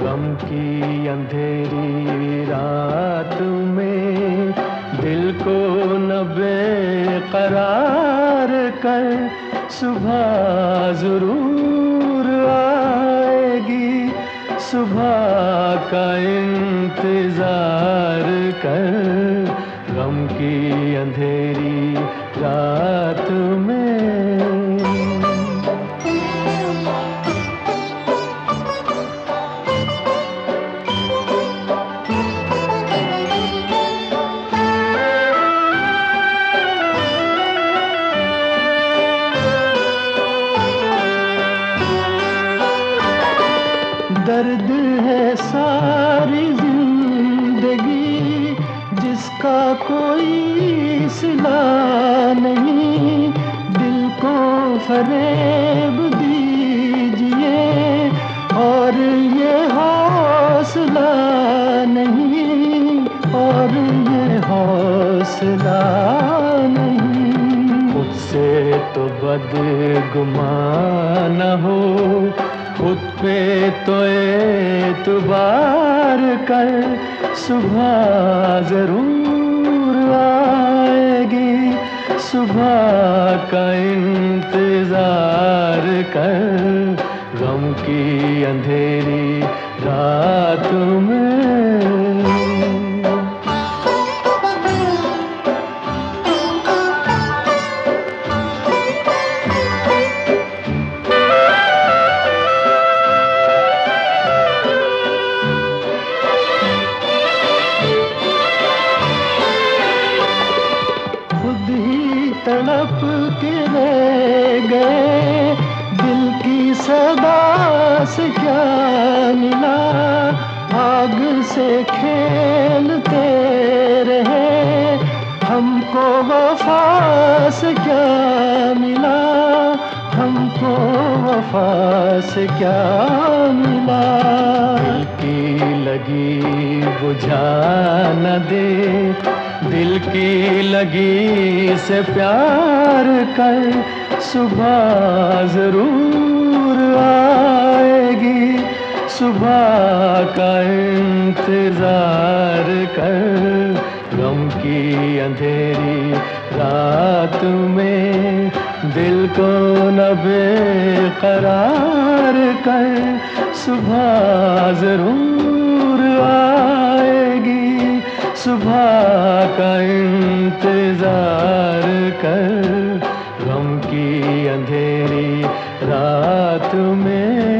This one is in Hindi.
गम की अंधेरी रात में दिल को न बेकरार कर सुबह ज़रूर आएगी। सुबह का इंतज़ार कर गम की अंधेरी रात दर्द है सारी ज़िंदगी, जिसका कोई सिला नहीं। दिल को फरेब दीजिए, और ये हौसला नहीं, और ये हौसला नहीं। मुझसे तो बदगुमान हो खुद पे तो एतबार कर सुबह ज़रूर आएगी। सुबह का इंतज़ार कर, गम की अंधेरी रात में तड़प के रह गए। दिल की सदा से क्या मिला? आग से खेलते रहे। हमको वफा से क्या मिला? से क्या मिला? की लगी बुझा न दे। दिल की लगी से प्यार कर। सुबह ज़रूर आएगी। सुबह का इंतज़ार कर। गम की अंधेरी रात में दिल को न बेकरार कर, सुबह ज़रूर आएगी। सुबह का इंतज़ार कर, गम की अंधेरी रात में